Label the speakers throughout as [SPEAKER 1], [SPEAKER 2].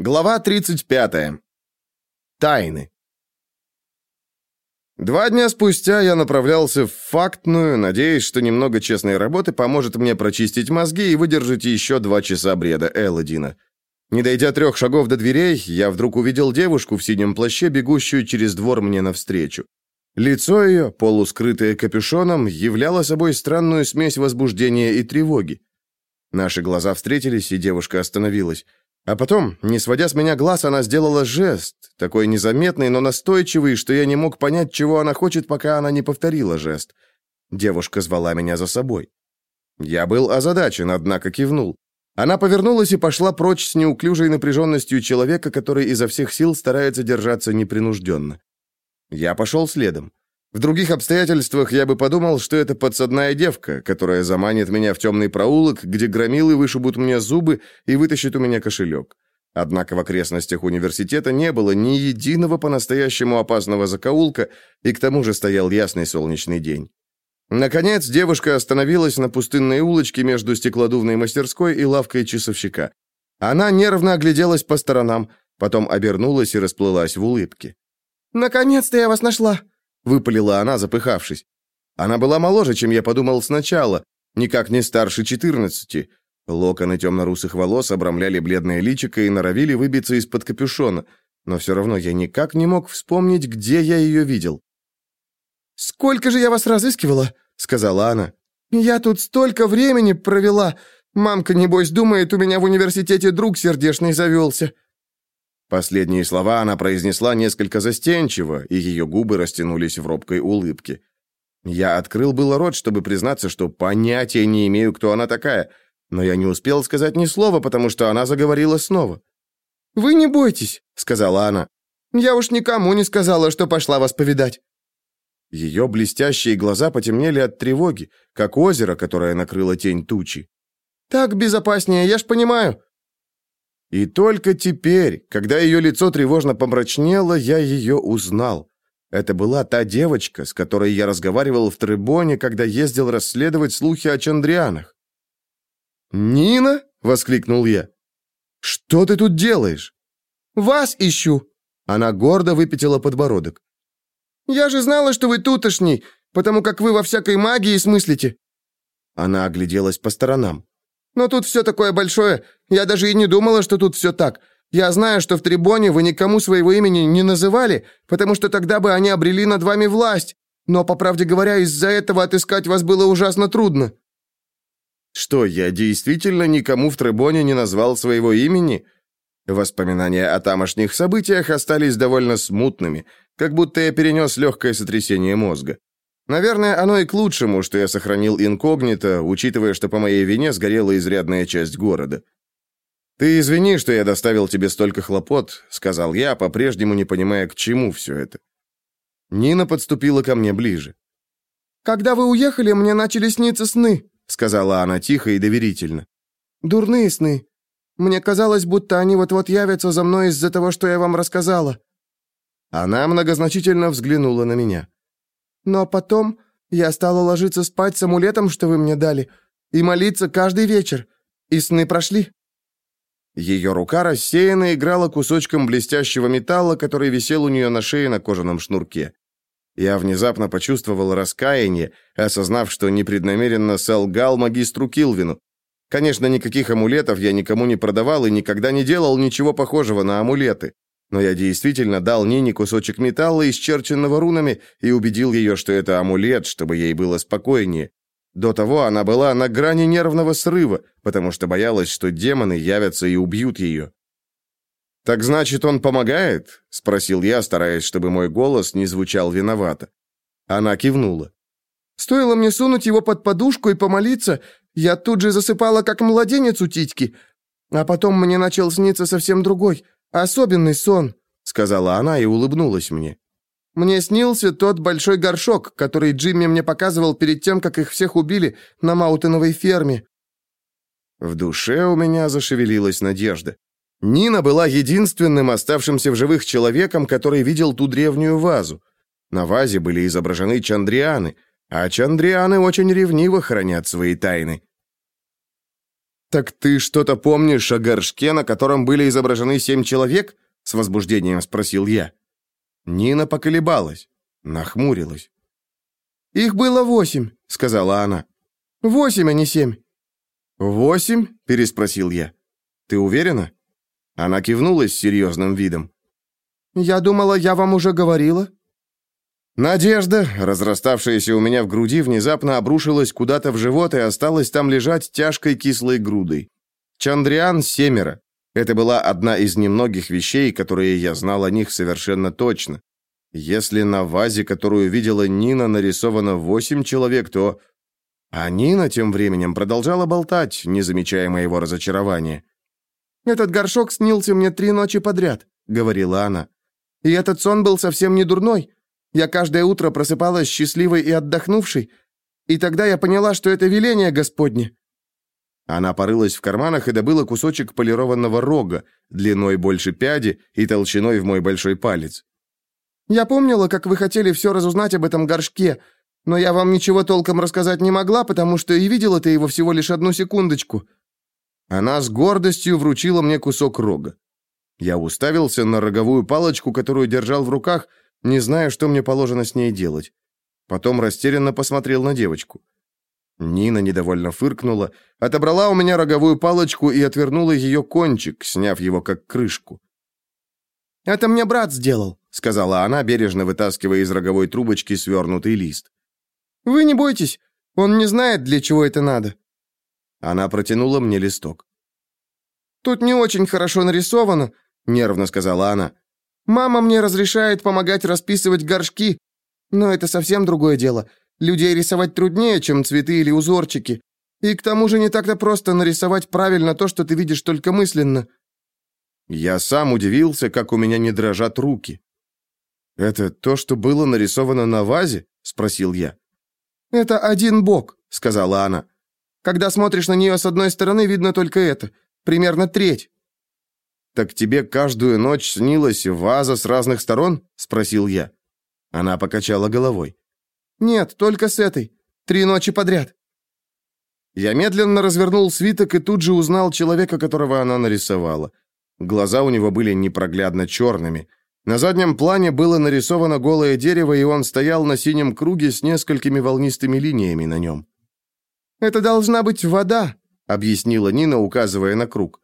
[SPEAKER 1] Глава 35. Тайны. Два дня спустя я направлялся в фактную, надеясь, что немного честной работы поможет мне прочистить мозги и выдержать еще два часа бреда Элладина. Не дойдя трех шагов до дверей, я вдруг увидел девушку в синем плаще, бегущую через двор мне навстречу. Лицо ее, полускрытое капюшоном, являло собой странную смесь возбуждения и тревоги. Наши глаза встретились, и девушка остановилась. А потом, не сводя с меня глаз, она сделала жест, такой незаметный, но настойчивый, что я не мог понять, чего она хочет, пока она не повторила жест. Девушка звала меня за собой. Я был озадачен, однако кивнул. Она повернулась и пошла прочь с неуклюжей напряженностью человека, который изо всех сил старается держаться непринужденно. Я пошел следом. В других обстоятельствах я бы подумал, что это подсадная девка, которая заманит меня в темный проулок, где громилы вышибут мне зубы и вытащит у меня кошелек. Однако в окрестностях университета не было ни единого по-настоящему опасного закоулка, и к тому же стоял ясный солнечный день. Наконец, девушка остановилась на пустынной улочке между стеклодувной мастерской и лавкой часовщика. Она нервно огляделась по сторонам, потом обернулась и расплылась в улыбке.
[SPEAKER 2] «Наконец-то я вас нашла!»
[SPEAKER 1] Выпалила она, запыхавшись. Она была моложе, чем я подумал сначала, никак не старше четырнадцати. Локоны темно-русых волос обрамляли бледное личико и норовили выбиться из-под капюшона, но все равно я никак не мог вспомнить, где я ее видел.
[SPEAKER 2] «Сколько же я вас разыскивала?» — сказала она. «Я тут столько времени провела. Мамка, небось, думает, у меня в университете друг сердечный завелся».
[SPEAKER 1] Последние слова она произнесла несколько застенчиво, и ее губы растянулись в робкой улыбке. Я открыл было рот, чтобы признаться, что понятия не имею, кто она такая, но я не успел сказать ни слова, потому что она заговорила снова.
[SPEAKER 2] «Вы не бойтесь», — сказала она. «Я уж никому не сказала, что пошла вас повидать».
[SPEAKER 1] Ее блестящие глаза потемнели от тревоги, как озеро, которое накрыло тень тучи.
[SPEAKER 2] «Так безопаснее, я ж понимаю.
[SPEAKER 1] И только теперь, когда ее лицо тревожно помрачнело, я ее узнал. Это была та девочка, с которой я разговаривал в Требоне, когда ездил расследовать слухи о Чандрианах. «Нина?» — воскликнул я. «Что ты тут делаешь?»
[SPEAKER 2] «Вас ищу!»
[SPEAKER 1] Она гордо выпятила подбородок.
[SPEAKER 2] «Я же знала, что вы тутошний, потому как вы во всякой магии смыслите!»
[SPEAKER 1] Она огляделась по сторонам.
[SPEAKER 2] Но тут все такое большое. Я даже и не думала, что тут все так. Я знаю, что в Трибоне вы никому своего имени не называли, потому что тогда бы они обрели над вами власть. Но, по правде говоря, из-за этого отыскать вас было ужасно трудно».
[SPEAKER 1] «Что, я действительно никому в Трибоне не назвал своего имени?» Воспоминания о тамошних событиях остались довольно смутными, как будто я перенес легкое сотрясение мозга. Наверное, оно и к лучшему, что я сохранил инкогнито, учитывая, что по моей вине сгорела изрядная часть города. «Ты извини, что я доставил тебе столько хлопот», — сказал я, по-прежнему не понимая, к чему все это. Нина подступила ко мне ближе.
[SPEAKER 2] «Когда вы уехали, мне начали сниться сны», — сказала она тихо и доверительно. «Дурные сны. Мне казалось, будто они вот-вот явятся за мной из-за того, что я вам рассказала».
[SPEAKER 1] Она многозначительно взглянула на меня.
[SPEAKER 2] Но потом я стала ложиться спать с амулетом, что вы мне дали, и молиться каждый вечер. И сны прошли».
[SPEAKER 1] Ее рука рассеянно играла кусочком блестящего металла, который висел у нее на шее на кожаном шнурке. Я внезапно почувствовал раскаяние, осознав, что непреднамеренно солгал магистру Килвину. Конечно, никаких амулетов я никому не продавал и никогда не делал ничего похожего на амулеты. Но я действительно дал Нине кусочек металла, исчерченного рунами, и убедил ее, что это амулет, чтобы ей было спокойнее. До того она была на грани нервного срыва, потому что боялась, что демоны явятся и убьют ее. «Так значит, он помогает?» — спросил я, стараясь, чтобы мой голос не звучал виновато. Она кивнула.
[SPEAKER 2] «Стоило мне сунуть его под подушку и помолиться, я тут же засыпала, как младенец у титьки. А потом мне начал сниться совсем другой — «Особенный сон», — сказала она и улыбнулась мне. «Мне снился тот большой горшок, который Джимми мне показывал перед тем, как их всех убили на Маутеновой ферме».
[SPEAKER 1] В душе у меня зашевелилась надежда. Нина была единственным оставшимся в живых человеком, который видел ту древнюю вазу. На вазе были изображены чандрианы, а чандрианы очень ревниво хранят свои тайны. Так ты что-то помнишь о горшке, на котором были изображены семь человек? с возбуждением спросил я. Нина поколебалась, нахмурилась.
[SPEAKER 2] Их было восемь, сказала она. Восемь, а не семь.
[SPEAKER 1] «Восемь?» – переспросил я. «Ты уверена?» Она кивнула с серьезным видом.
[SPEAKER 2] «Я думала, я вам уже говорила».
[SPEAKER 1] Надежда, разраставшаяся у меня в груди, внезапно обрушилась куда-то в живот и осталась там лежать тяжкой кислой грудой. Чандриан семеро. Это была одна из немногих вещей, которые я знал о них совершенно точно. Если на вазе, которую видела Нина, нарисовано восемь человек, то а Нина тем временем продолжала болтать, не замечая моего разочарования.
[SPEAKER 2] «Этот горшок снился мне три ночи подряд», — говорила она. «И этот сон был совсем не дурной. Я каждое утро просыпалась счастливой и отдохнувшей, и тогда я поняла, что это веление Господне».
[SPEAKER 1] Она порылась в карманах и добыла кусочек полированного рога, длиной больше пяди и толщиной в мой большой палец.
[SPEAKER 2] «Я помнила, как вы хотели все разузнать об этом горшке, но я вам ничего толком рассказать не могла, потому что и видела ты его всего лишь одну секундочку».
[SPEAKER 1] Она с гордостью вручила мне кусок рога. Я уставился на роговую палочку, которую держал в руках, не зная, что мне положено с ней делать. Потом растерянно посмотрел на девочку. Нина недовольно фыркнула, отобрала у меня роговую палочку и отвернула ее кончик, сняв его как крышку.
[SPEAKER 2] «Это мне брат сделал», — сказала она, бережно вытаскивая из роговой трубочки свернутый лист. Вы не бойтесь, он не знает, для чего это надо».
[SPEAKER 1] Она протянула мне листок.
[SPEAKER 2] «Тут не очень хорошо нарисовано», — нервно сказала она. «Мама мне разрешает помогать расписывать горшки, но это совсем другое дело. Людей рисовать труднее, чем цветы или узорчики. И к тому же не так-то просто нарисовать правильно то, что ты видишь только мысленно».
[SPEAKER 1] Я сам удивился, как у меня не дрожат руки. «Это то, что было нарисовано на вазе?» — спросил я.
[SPEAKER 2] «Это один бок», — сказала она. «Когда смотришь на нее с одной стороны, видно только это. Примерно треть».
[SPEAKER 1] «Так тебе каждую ночь снилась ваза с разных сторон?» — спросил я. Она покачала головой.
[SPEAKER 2] «Нет, только с этой. Три ночи подряд».
[SPEAKER 1] Я медленно развернул свиток и тут же узнал человека, которого она нарисовала. Глаза у него были непроглядно черными. На заднем плане было нарисовано голое дерево, и он стоял на синем круге с несколькими волнистыми линиями на нем.
[SPEAKER 2] «Это должна быть вода», — объяснила Нина, указывая на круг.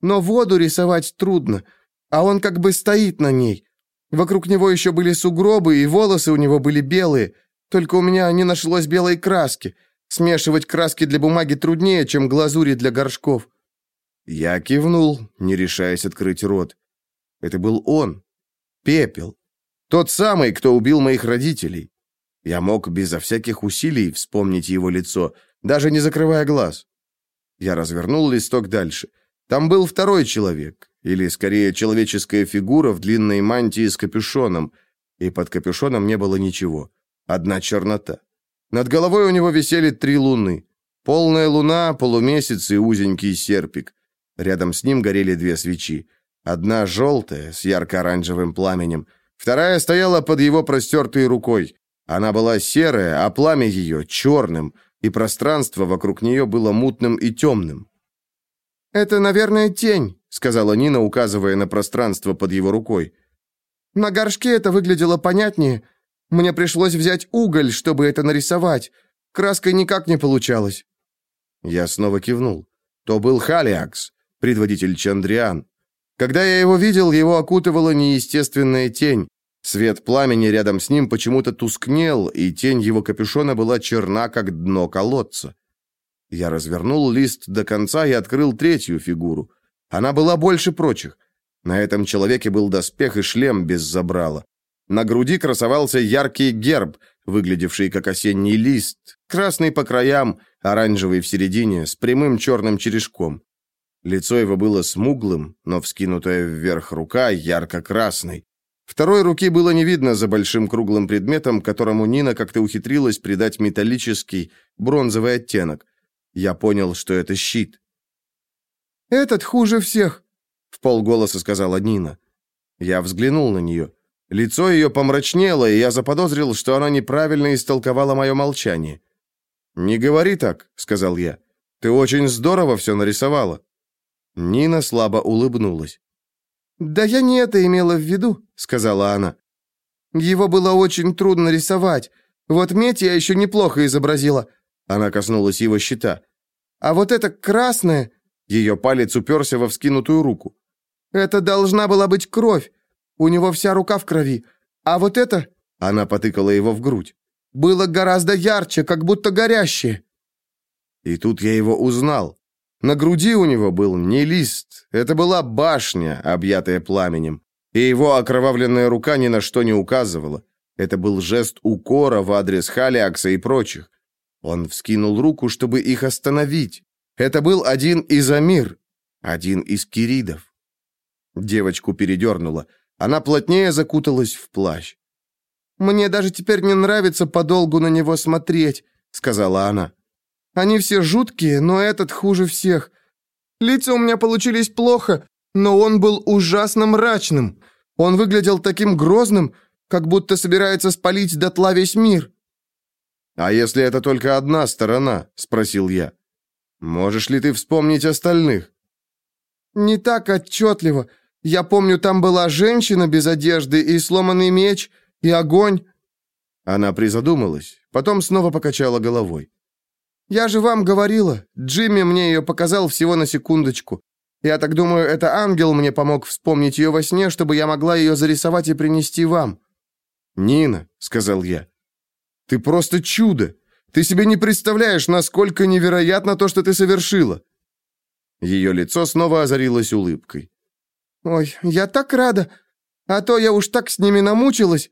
[SPEAKER 2] «Но воду рисовать трудно, а он как бы стоит на ней. Вокруг него еще были сугробы, и волосы у него были белые, только у меня не нашлось белой краски. Смешивать краски для бумаги труднее, чем глазури для горшков».
[SPEAKER 1] Я кивнул, не решаясь открыть рот. Это был он, Пепел. Тот самый, кто убил моих родителей. Я мог безо всяких усилий вспомнить его лицо, даже не закрывая глаз. Я развернул листок дальше. Там был второй человек, или скорее человеческая фигура в длинной мантии с капюшоном, и под капюшоном не было ничего. Одна чернота. Над головой у него висели три луны. Полная луна, полумесяц и узенький серпик. Рядом с ним горели две свечи. Одна желтая, с ярко-оранжевым пламенем, вторая стояла под его простертой рукой. Она была серая, а пламя ее черным, и пространство вокруг нее было мутным и темным.
[SPEAKER 2] «Это, наверное, тень», — сказала Нина, указывая на пространство под его рукой. «На горшке это выглядело понятнее. Мне пришлось взять уголь, чтобы это нарисовать. Краской никак не получалось».
[SPEAKER 1] Я снова кивнул. То был Халиакс, предводитель Чандриан. Когда я его видел, его окутывала неестественная тень. Свет пламени рядом с ним почему-то тускнел, и тень его капюшона была черна, как дно колодца. Я развернул лист до конца и открыл третью фигуру. Она была больше прочих. На этом человеке был доспех и шлем без забрала. На груди красовался яркий герб, выглядевший как осенний лист, красный по краям, оранжевый в середине, с прямым черным черешком. Лицо его было смуглым, но вскинутая вверх рука ярко-красной. Второй руки было не видно за большим круглым предметом, которому Нина как-то ухитрилась придать металлический, бронзовый оттенок. Я понял, что это щит.
[SPEAKER 2] «Этот хуже всех», — в полголоса сказала Нина.
[SPEAKER 1] Я взглянул на нее. Лицо ее помрачнело, и я заподозрил, что она неправильно истолковала мое молчание. «Не говори так», — сказал я. Ты очень здорово все нарисовала». Нина слабо улыбнулась.
[SPEAKER 2] «Да я не это имела в виду», — сказала она. «Его было очень трудно рисовать. Вот медь я еще неплохо изобразила».
[SPEAKER 1] Она коснулась его щита.
[SPEAKER 2] «А вот это красное...»
[SPEAKER 1] Ее палец уперся во вскинутую руку.
[SPEAKER 2] «Это должна была быть кровь. У него вся рука в крови. А вот это...»
[SPEAKER 1] Она потыкала его в грудь.
[SPEAKER 2] «Было гораздо ярче, как будто горящее».
[SPEAKER 1] И тут я его узнал. На груди у него был не лист, это была башня, объятая пламенем, и его окровавленная рука ни на что не указывала. Это был жест укора в адрес Халиакса и прочих. Он вскинул руку, чтобы их остановить. Это был один из Амир, один из Киридов. Девочку передернуло. Она плотнее закуталась в плащ.
[SPEAKER 2] «Мне даже теперь не нравится подолгу на него смотреть», — сказала она. Они все жуткие, но этот хуже всех. Лица у меня получились плохо, но он был ужасно мрачным. Он выглядел таким грозным, как будто собирается спалить дотла весь мир.
[SPEAKER 1] «А если это только одна сторона?» – спросил я. «Можешь ли ты вспомнить остальных?»
[SPEAKER 2] «Не так отчетливо. Я помню, там была женщина без одежды и сломанный меч, и огонь».
[SPEAKER 1] Она призадумалась, потом снова покачала головой.
[SPEAKER 2] «Я же вам говорила, Джимми мне ее показал всего на секундочку. Я так думаю, это ангел мне помог вспомнить ее во сне, чтобы я могла ее зарисовать и принести вам».
[SPEAKER 1] «Нина», — сказал я, — «ты просто чудо. Ты себе не представляешь, насколько невероятно то, что ты совершила». Ее лицо снова озарилось улыбкой.
[SPEAKER 2] «Ой, я так рада. А то я уж так с ними намучилась».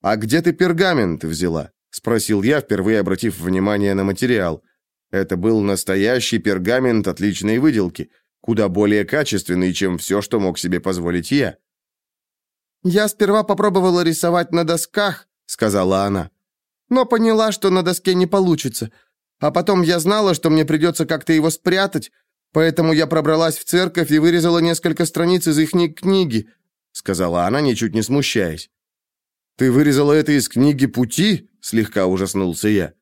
[SPEAKER 1] «А где ты пергамент взяла?» — спросил я, впервые обратив внимание на материал. Это был настоящий пергамент отличной выделки, куда более качественный, чем все, что мог себе позволить я.
[SPEAKER 2] «Я сперва попробовала рисовать на досках», — сказала она, «но поняла, что на доске не получится. А потом я знала, что мне придется как-то его спрятать, поэтому я пробралась в церковь и вырезала несколько страниц из их книги», — сказала она, ничуть не смущаясь.
[SPEAKER 1] «Ты вырезала это из книги «Пути»?» — слегка ужаснулся я.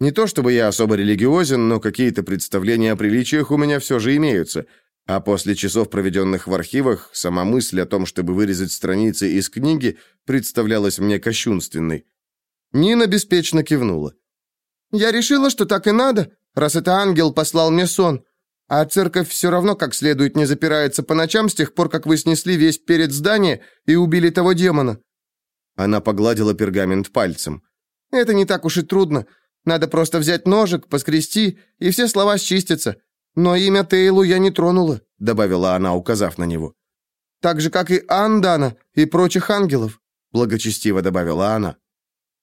[SPEAKER 1] Не то чтобы я особо религиозен, но какие-то представления о приличиях у меня все же имеются. А после часов, проведенных в архивах, сама мысль о том, чтобы вырезать страницы из книги, представлялась мне кощунственной. Нина беспечно кивнула.
[SPEAKER 2] «Я решила, что так и надо, раз это ангел послал мне сон. А церковь все равно как следует не запирается по ночам с тех пор, как вы снесли весь перед здания и убили того демона».
[SPEAKER 1] Она погладила пергамент пальцем.
[SPEAKER 2] «Это не так уж и трудно. Надо просто взять ножик, поскрести, и все слова счистятся. Но имя Тейлу я не тронула», — добавила она, указав на него. «Так же, как и Андана и прочих ангелов», — благочестиво добавила она.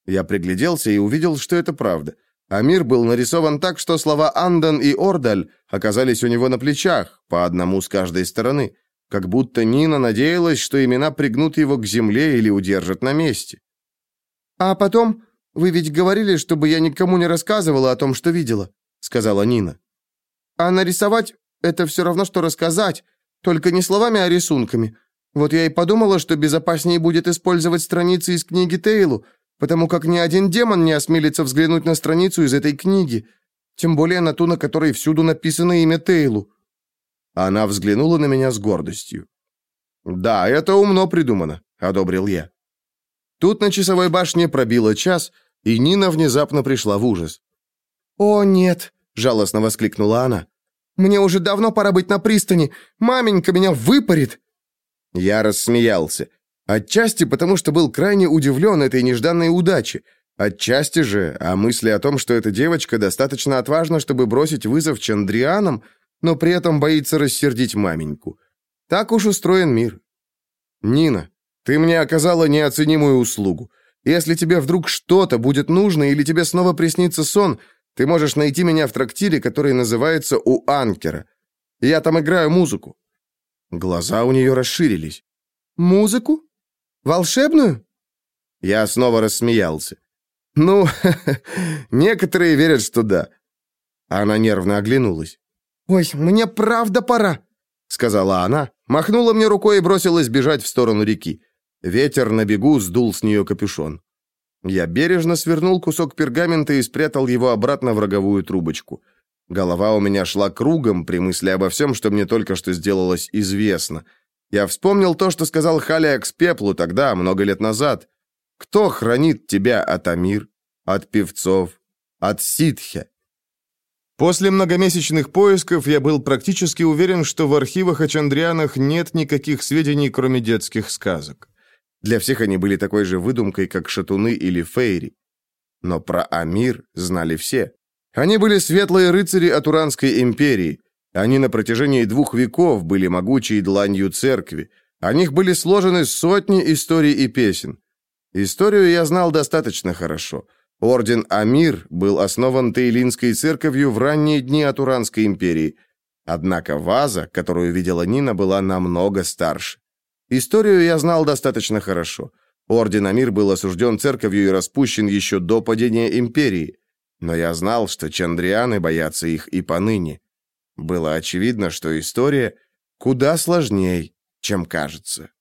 [SPEAKER 1] Я пригляделся и увидел, что это правда. Амир был нарисован так, что слова «Андан» и «Ордаль» оказались у него на плечах, по одному с каждой стороны, как будто Нина надеялась, что имена пригнут его к земле или удержат на месте.
[SPEAKER 2] «А потом вы ведь говорили, чтобы я никому не рассказывала о том, что видела», — сказала Нина. «А нарисовать — это все равно, что рассказать, только не словами, а рисунками. Вот я и подумала, что безопаснее будет использовать страницы из книги Тейлу, потому как ни один демон не осмелится взглянуть на страницу из этой книги, тем более на ту, на которой всюду написано имя Тейлу».
[SPEAKER 1] Она взглянула на меня с гордостью. «Да, это умно придумано», — одобрил я. Тут на часовой башне пробило час — и Нина внезапно пришла в ужас.
[SPEAKER 2] «О, нет!»
[SPEAKER 1] – жалостно воскликнула она.
[SPEAKER 2] «Мне уже давно пора быть на пристани! Маменька меня выпарит!»
[SPEAKER 1] Я рассмеялся. Отчасти потому, что был крайне удивлен этой нежданной удаче. Отчасти же о мысли о том, что эта девочка достаточно отважна, чтобы бросить вызов Чандрианам, но при этом боится рассердить маменьку. Так уж устроен мир. «Нина, ты мне оказала неоценимую услугу. Если тебе вдруг что-то будет нужно или тебе снова приснится сон, ты можешь найти меня в трактире, который называется «У Анкера». Я там играю музыку». Глаза у нее расширились.
[SPEAKER 2] «Музыку? Волшебную?»
[SPEAKER 1] Я снова рассмеялся. «Ну, некоторые верят, что да». Она нервно оглянулась.
[SPEAKER 2] «Ой, мне правда пора», — сказала она, махнула мне рукой и бросилась бежать в сторону реки.
[SPEAKER 1] Ветер на бегу сдул с нее капюшон. Я бережно свернул кусок пергамента и спрятал его обратно в роговую трубочку. Голова у меня шла кругом при мысли обо всем, что мне только что сделалось известно. Я вспомнил то, что сказал Халиак с Пеплу тогда, много лет назад. Кто хранит тебя от Амир, от певцов, от ситхе? После многомесячных поисков я был практически уверен, что в архивах о Чандрианах нет никаких сведений, кроме детских сказок. Для всех они были такой же выдумкой, как шатуны или фейри. Но про Амир знали все. Они были светлые рыцари от Уранской империи. Они на протяжении двух веков были могучей дланью церкви. О них были сложены сотни историй и песен. Историю я знал достаточно хорошо. Орден Амир был основан Тейлинской церковью в ранние дни от Уранской империи. Однако ваза, которую видела Нина, была намного старше. Историю я знал достаточно хорошо. Орден Амир был осужден церковью и распущен еще до падения империи. Но я знал, что чандрианы боятся их и поныне. Было очевидно, что история куда сложнее, чем кажется.